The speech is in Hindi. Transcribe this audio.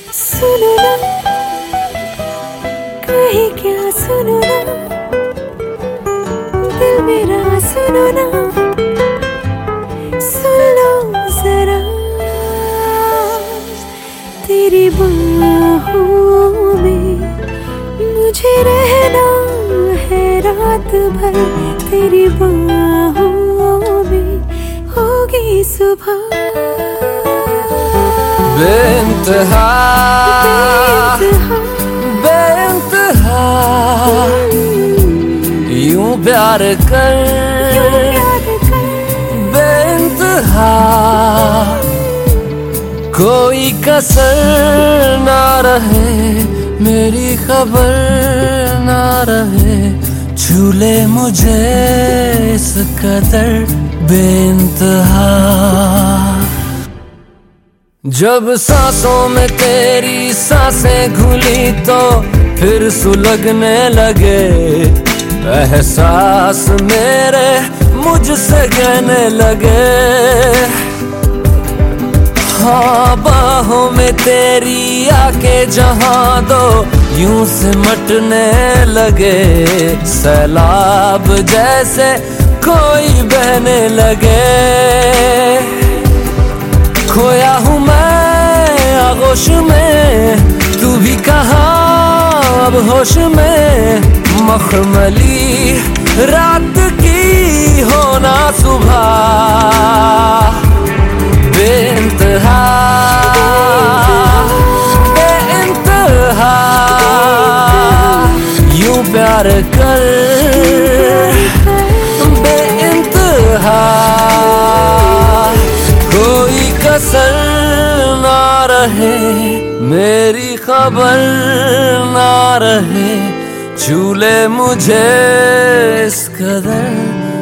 सुनो ना। कहे क्या सुनो ना। दिल मेरा सुनो ना। सुन लो जरा। तेरी बाहों में मुझे रहना है रात भर। तेरी बाहों में होगी सुबह। यूँ प्यार कर, बेइंतहा, कोई कसर ना रहे, मेरी खबर ना रहे झूले मुझे इस कदर बेइंतहा। जब सांसों में तेरी साँसें घुली तो फिर सुलगने लगे। एहसास मेरे मुझसे कहने लगे। हाँ बाहों में तेरी आके जहाँ दो यूँ से मटने लगे। सैलाब जैसे कोई बहने लगे। खोया हूँ आगोश में, तू भी कहा अब होश में, मखमली रात की होना सुबह। बेइंतहा बेइंतहा, यूँ प्यार कर, बेइंतहा। कोई कसर रहे मेरी खबर ना रहे झूले मुझे इस कदर।